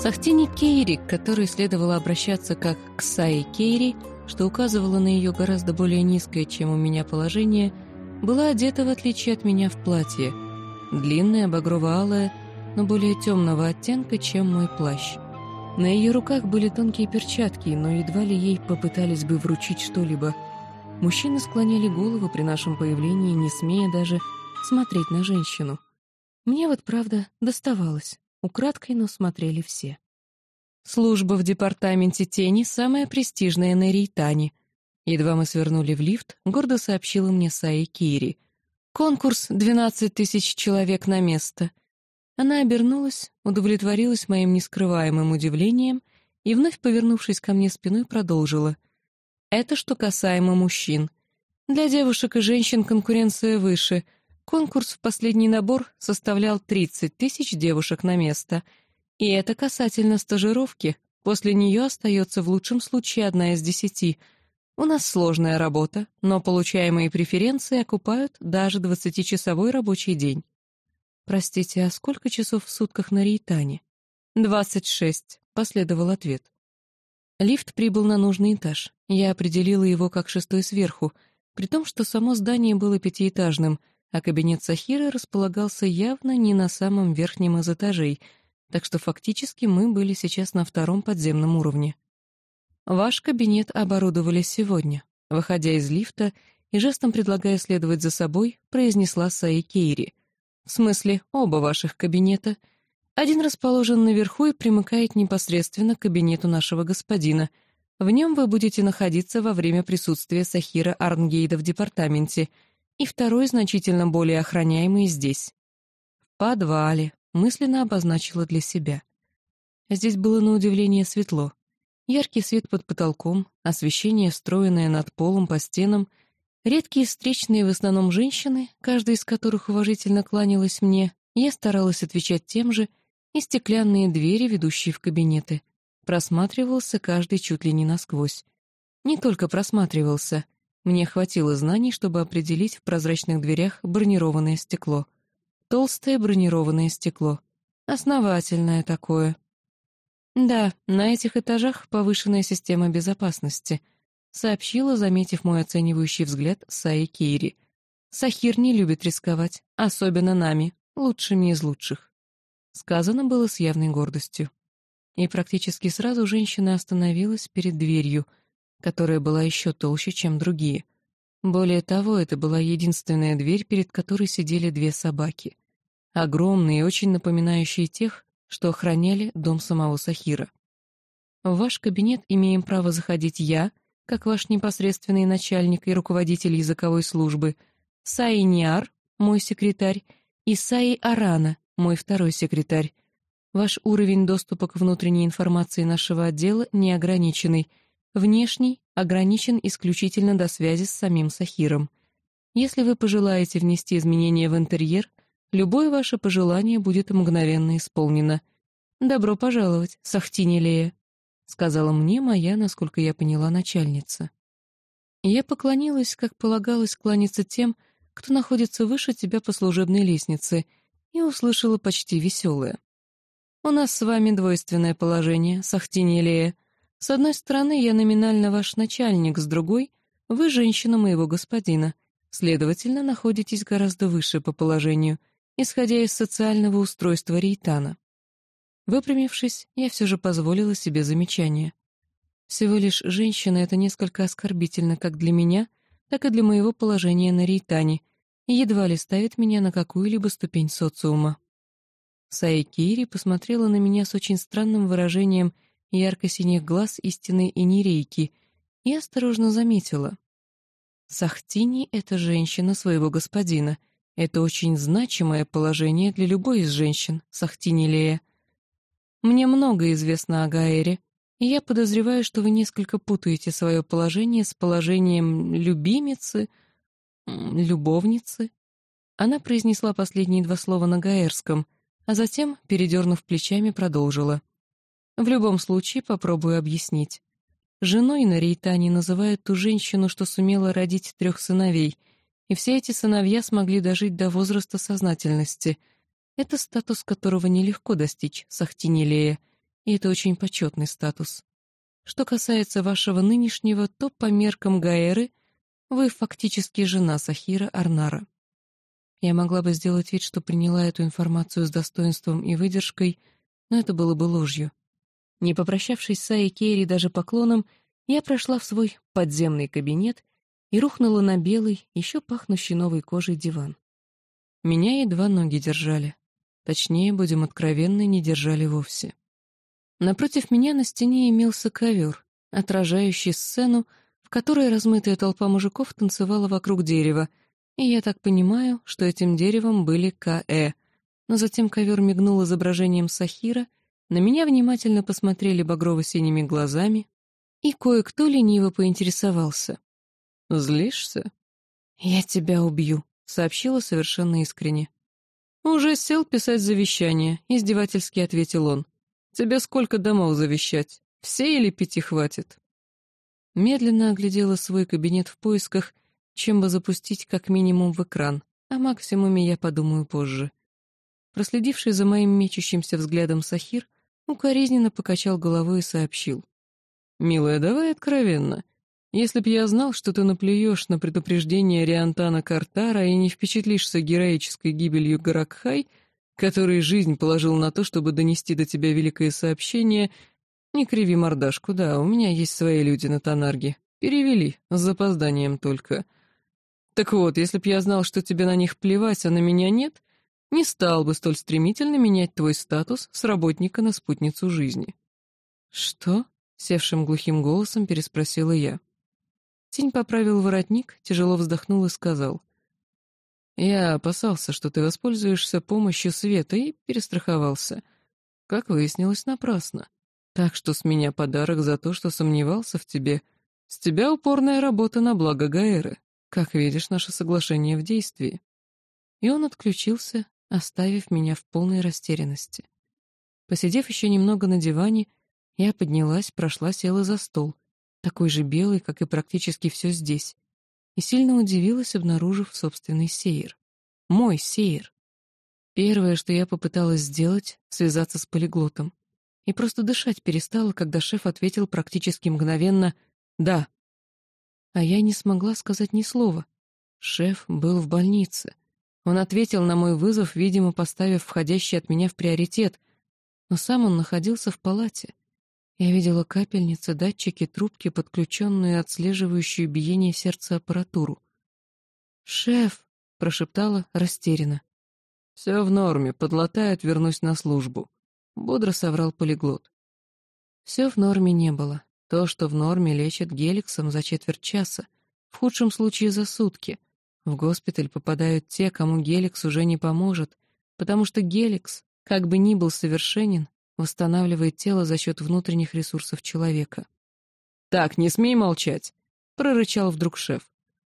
Сахтини Кейри, к которой следовало обращаться как к Саи Кейри, что указывало на ее гораздо более низкое, чем у меня положение, была одета, в отличие от меня, в платье. Длинное, багрово-алое, но более темного оттенка, чем мой плащ. На ее руках были тонкие перчатки, но едва ли ей попытались бы вручить что-либо. Мужчины склоняли голову при нашем появлении, не смея даже смотреть на женщину. Мне вот, правда, доставалось. Украдкой, но смотрели все. Служба в департаменте тени самая престижная на Рейтане. Едва мы свернули в лифт, гордо сообщила мне Саи Кири. Конкурс «12 тысяч человек на место». Она обернулась, удовлетворилась моим нескрываемым удивлением и, вновь повернувшись ко мне спиной, продолжила. «Это что касаемо мужчин. Для девушек и женщин конкуренция выше. Конкурс в последний набор составлял 30 тысяч девушек на место. И это касательно стажировки. После нее остается в лучшем случае одна из десяти. У нас сложная работа, но получаемые преференции окупают даже 20-часовой рабочий день. «Простите, а сколько часов в сутках на Рейтане?» «Двадцать шесть», — последовал ответ. Лифт прибыл на нужный этаж. Я определила его как шестой сверху, при том, что само здание было пятиэтажным, а кабинет Сахира располагался явно не на самом верхнем из этажей, так что фактически мы были сейчас на втором подземном уровне. «Ваш кабинет оборудовали сегодня», выходя из лифта и жестом предлагая следовать за собой, произнесла Саи Кейри — в смысле, оба ваших кабинета. Один расположен наверху и примыкает непосредственно к кабинету нашего господина. В нем вы будете находиться во время присутствия Сахира Арнгейда в департаменте, и второй значительно более охраняемый здесь. В подвале, мысленно обозначила для себя. Здесь было на удивление светло. Яркий свет под потолком, освещение, встроенное над полом по стенам — Редкие встречные в основном женщины, каждая из которых уважительно кланялась мне, я старалась отвечать тем же, и стеклянные двери, ведущие в кабинеты. Просматривался каждый чуть ли не насквозь. Не только просматривался. Мне хватило знаний, чтобы определить в прозрачных дверях бронированное стекло. Толстое бронированное стекло. Основательное такое. Да, на этих этажах повышенная система безопасности —— сообщила, заметив мой оценивающий взгляд, Саи Кейри. «Сахир не любит рисковать, особенно нами, лучшими из лучших». Сказано было с явной гордостью. И практически сразу женщина остановилась перед дверью, которая была еще толще, чем другие. Более того, это была единственная дверь, перед которой сидели две собаки. Огромные и очень напоминающие тех, что охраняли дом самого Сахира. В ваш кабинет имеем право заходить я, как ваш непосредственный начальник и руководитель языковой службы, Саи Ниар, мой секретарь, и Саи Арана, мой второй секретарь. Ваш уровень доступа к внутренней информации нашего отдела неограниченный, внешний ограничен исключительно до связи с самим Сахиром. Если вы пожелаете внести изменения в интерьер, любое ваше пожелание будет мгновенно исполнено. Добро пожаловать, Сахтини Лея сказала мне моя, насколько я поняла, начальница. Я поклонилась, как полагалось кланяться тем, кто находится выше тебя по служебной лестнице, и услышала почти веселое. «У нас с вами двойственное положение, Сахтинелия. С одной стороны, я номинально ваш начальник, с другой — вы женщина моего господина, следовательно, находитесь гораздо выше по положению, исходя из социального устройства Рейтана. Выпрямившись, я все же позволила себе замечание. Всего лишь женщина — это несколько оскорбительно как для меня, так и для моего положения на Рейтане, и едва ли ставит меня на какую-либо ступень социума. Саи посмотрела на меня с очень странным выражением ярко-синих глаз истинной инерейки и осторожно заметила. Сахтини — это женщина своего господина. Это очень значимое положение для любой из женщин, Сахтини Лея. Мне много известно о Гаэре, и я подозреваю, что вы несколько путаете свое положение с положением любимицы, любовницы. Она произнесла последние два слова на гаэрском, а затем, передернув плечами, продолжила. В любом случае, попробую объяснить. Женой на Рейтане называют ту женщину, что сумела родить трех сыновей, и все эти сыновья смогли дожить до возраста сознательности — это статус, которого нелегко достичь, Сахтинелея, и это очень почетный статус. Что касается вашего нынешнего, то по меркам Гаэры вы фактически жена Сахира Арнара. Я могла бы сделать вид, что приняла эту информацию с достоинством и выдержкой, но это было бы ложью. Не попрощавшись с Аей Керри даже поклоном, я прошла в свой подземный кабинет и рухнула на белый, еще пахнущий новой кожей диван. Меня едва ноги держали. Точнее, будем откровенны, не держали вовсе. Напротив меня на стене имелся ковер, отражающий сцену, в которой размытая толпа мужиков танцевала вокруг дерева, и я так понимаю, что этим деревом были К.Э. Но затем ковер мигнул изображением Сахира, на меня внимательно посмотрели багрово-синими глазами, и кое-кто лениво поинтересовался. «Злишься?» «Я тебя убью», — сообщила совершенно искренне. «Уже сел писать завещание», — издевательски ответил он. «Тебе сколько домов завещать? Все или пяти хватит?» Медленно оглядела свой кабинет в поисках, чем бы запустить как минимум в экран, а максимуме я подумаю позже. Проследивший за моим мечущимся взглядом Сахир укоризненно покачал головой и сообщил. «Милая, давай откровенно. Если б я знал, что ты наплюешь на предупреждение Риантана Картара и не впечатлишься героической гибелью Гаракхай, который жизнь положил на то, чтобы донести до тебя великое сообщение, не криви мордашку, да, у меня есть свои люди на Танарге. Перевели, с запозданием только. Так вот, если б я знал, что тебе на них плевать, а на меня нет, не стал бы столь стремительно менять твой статус с работника на спутницу жизни. «Что?» — севшим глухим голосом переспросила я. Тень поправил воротник, тяжело вздохнул и сказал. «Я опасался, что ты воспользуешься помощью света и перестраховался. Как выяснилось, напрасно. Так что с меня подарок за то, что сомневался в тебе. С тебя упорная работа на благо Гаэры. Как видишь, наше соглашение в действии». И он отключился, оставив меня в полной растерянности. Посидев еще немного на диване, я поднялась, прошла, села за стол, такой же белый, как и практически все здесь, и сильно удивилась, обнаружив собственный сеер. Мой сеер. Первое, что я попыталась сделать, связаться с полиглотом. И просто дышать перестала, когда шеф ответил практически мгновенно «да». А я не смогла сказать ни слова. Шеф был в больнице. Он ответил на мой вызов, видимо, поставив входящий от меня в приоритет, но сам он находился в палате. Я видела капельницы, датчики, трубки, подключенную и отслеживающую биение сердца аппаратуру. «Шеф!» — прошептала растерянно. «Все в норме, подлатают, вернусь на службу», — бодро соврал полиглот. Все в норме не было. То, что в норме, лечат геликсом за четверть часа, в худшем случае за сутки. В госпиталь попадают те, кому геликс уже не поможет, потому что геликс, как бы ни был совершенен, восстанавливает тело за счет внутренних ресурсов человека. «Так, не смей молчать!» — прорычал вдруг шеф.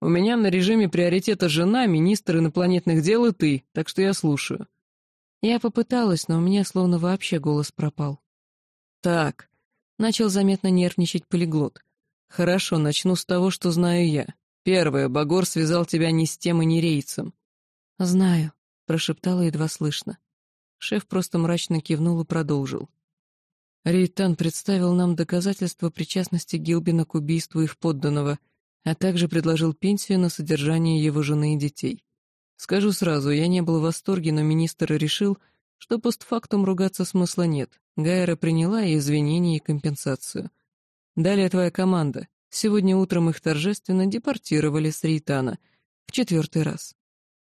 «У меня на режиме приоритета жена, министр инопланетных дел и ты, так что я слушаю». Я попыталась, но у меня словно вообще голос пропал. «Так», — начал заметно нервничать полиглот. «Хорошо, начну с того, что знаю я. Первое, Багор связал тебя ни с тем и ни рейцем». «Знаю», — прошептала едва слышно. Шеф просто мрачно кивнул и продолжил. Рейтан представил нам доказательства причастности Гилбина к убийству их подданного, а также предложил пенсию на содержание его жены и детей. Скажу сразу, я не был в восторге, но министр решил, что постфактум ругаться смысла нет. Гайра приняла и извинения, и компенсацию. Далее твоя команда. Сегодня утром их торжественно депортировали с Рейтана. В четвертый раз.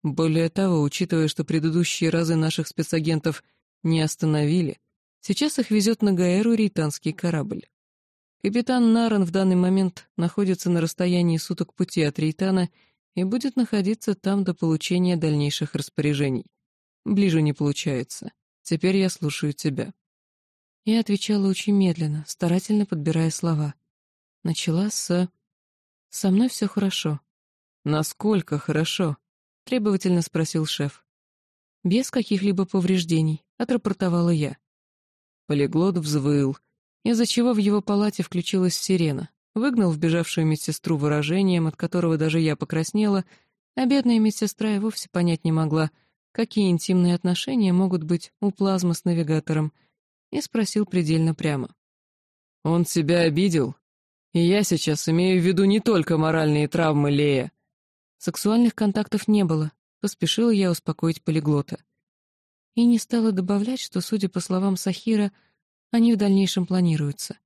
Более того, учитывая, что предыдущие разы наших спецагентов не остановили, сейчас их везет на Гаэру рейтанский корабль. Капитан Наран в данный момент находится на расстоянии суток пути от Рейтана и будет находиться там до получения дальнейших распоряжений. Ближе не получается. Теперь я слушаю тебя. Я отвечала очень медленно, старательно подбирая слова. Начала с... «Со мной все хорошо». «Насколько хорошо?» требовательно спросил шеф. «Без каких-либо повреждений», — отрапортовала я. Полиглот взвыл, из-за чего в его палате включилась сирена, выгнал вбежавшую медсестру выражением, от которого даже я покраснела, а бедная медсестра и вовсе понять не могла, какие интимные отношения могут быть у плазмы с навигатором, и спросил предельно прямо. «Он тебя обидел? И я сейчас имею в виду не только моральные травмы Лея». Сексуальных контактов не было, поспешила я успокоить полиглота. И не стала добавлять, что, судя по словам Сахира, они в дальнейшем планируются.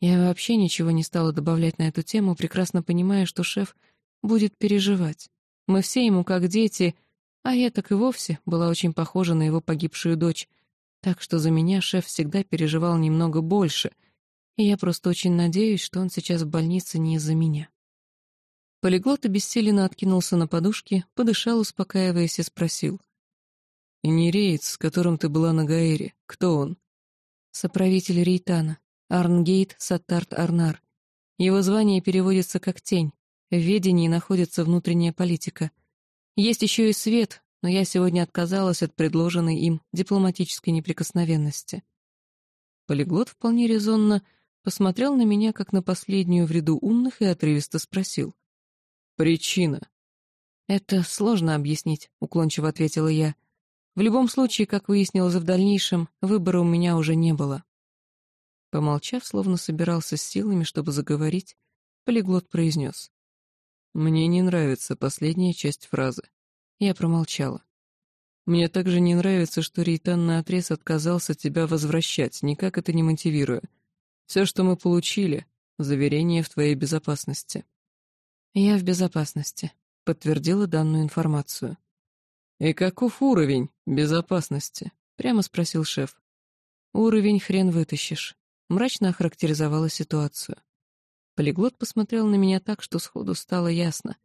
Я вообще ничего не стала добавлять на эту тему, прекрасно понимая, что шеф будет переживать. Мы все ему как дети, а я так и вовсе была очень похожа на его погибшую дочь, так что за меня шеф всегда переживал немного больше, я просто очень надеюсь, что он сейчас в больнице не из-за меня. Полиглот обессиленно откинулся на подушке, подышал, успокаиваясь, и спросил. «Инереец, с которым ты была на Гаэре, кто он?» «Соправитель Рейтана. Арнгейт Саттарт Арнар. Его звание переводится как «тень». В ведении находится внутренняя политика. Есть еще и свет, но я сегодня отказалась от предложенной им дипломатической неприкосновенности. Полиглот вполне резонно посмотрел на меня, как на последнюю в ряду умных, и отрывисто спросил. «Причина?» «Это сложно объяснить», — уклончиво ответила я. «В любом случае, как выяснилось в дальнейшем, выбора у меня уже не было». Помолчав, словно собирался с силами, чтобы заговорить, полиглот произнес. «Мне не нравится последняя часть фразы». Я промолчала. «Мне также не нравится, что Рейтан наотрез отказался тебя возвращать, никак это не мотивируя. Все, что мы получили — заверение в твоей безопасности». «Я в безопасности», — подтвердила данную информацию. «И каков уровень безопасности?» — прямо спросил шеф. «Уровень хрен вытащишь мрачно охарактеризовала ситуацию. Полиглот посмотрел на меня так, что сходу стало ясно.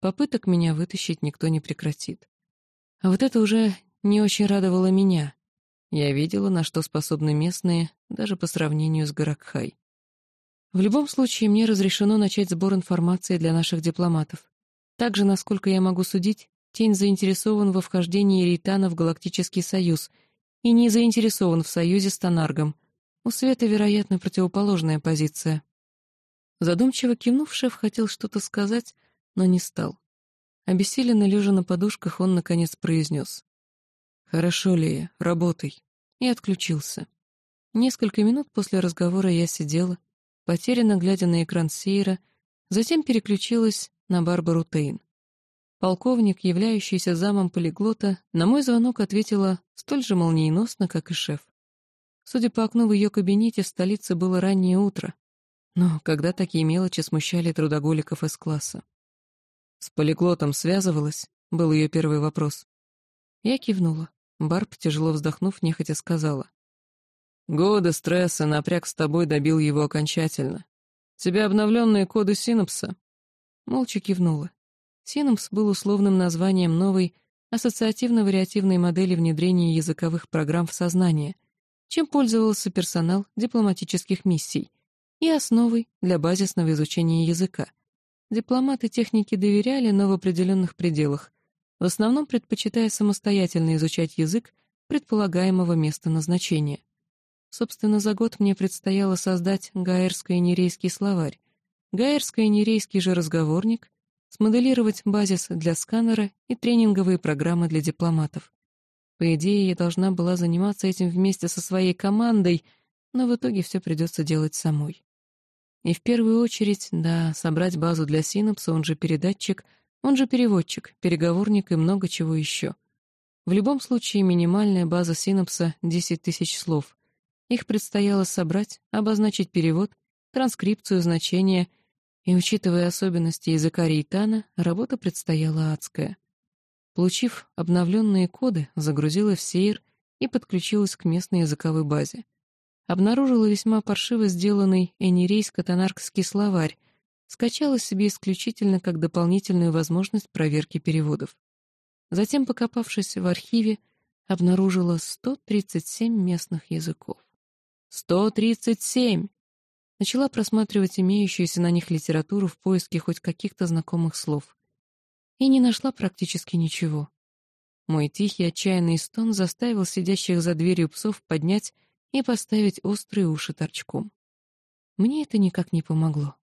Попыток меня вытащить никто не прекратит. А вот это уже не очень радовало меня. Я видела, на что способны местные, даже по сравнению с Гаракхай. В любом случае, мне разрешено начать сбор информации для наших дипломатов. Также, насколько я могу судить, Тень заинтересован во вхождении Рейтана в Галактический Союз и не заинтересован в союзе с Танаргом — у Света, вероятно, противоположная позиция. Задумчиво кивнув, шеф хотел что-то сказать, но не стал. Обессиленно лежа на подушках, он, наконец, произнес. «Хорошо, Лея, работай». И отключился. Несколько минут после разговора я сидела, потерянно глядя на экран Сейра, затем переключилась на Барбару Тейн. Полковник, являющийся замом полиглота, на мой звонок ответила столь же молниеносно, как и шеф. Судя по окну в ее кабинете, в столице было раннее утро. Но когда такие мелочи смущали трудоголиков из класса? «С полиглотом связывалась?» — был ее первый вопрос. Я кивнула. Барб, тяжело вздохнув, нехотя сказала. «Годы стресса, напряг с тобой добил его окончательно. Тебя обновленные коды синапса?» Молча кивнула. Синапс был условным названием новой ассоциативно-вариативной модели внедрения языковых программ в сознание — чем пользовался персонал дипломатических миссий, и основой для базисного изучения языка. Дипломаты техники доверяли, но в определенных пределах, в основном предпочитая самостоятельно изучать язык предполагаемого места назначения. Собственно, за год мне предстояло создать гаэрско-нерейский словарь, гаэрско-нерейский же разговорник, смоделировать базис для сканера и тренинговые программы для дипломатов. По идее, я должна была заниматься этим вместе со своей командой, но в итоге все придется делать самой. И в первую очередь, да, собрать базу для синапса, он же передатчик, он же переводчик, переговорник и много чего еще. В любом случае, минимальная база синапса — 10 тысяч слов. Их предстояло собрать, обозначить перевод, транскрипцию, значения, и, учитывая особенности языка рейтана, работа предстояла адская. Получив обновленные коды, загрузила в сейр и подключилась к местной языковой базе. Обнаружила весьма паршиво сделанный энирейско-тонаркский словарь, скачала себе исключительно как дополнительную возможность проверки переводов. Затем, покопавшись в архиве, обнаружила 137 местных языков. 137! Начала просматривать имеющуюся на них литературу в поиске хоть каких-то знакомых слов и не нашла практически ничего. Мой тихий отчаянный стон заставил сидящих за дверью псов поднять и поставить острые уши торчком. Мне это никак не помогло.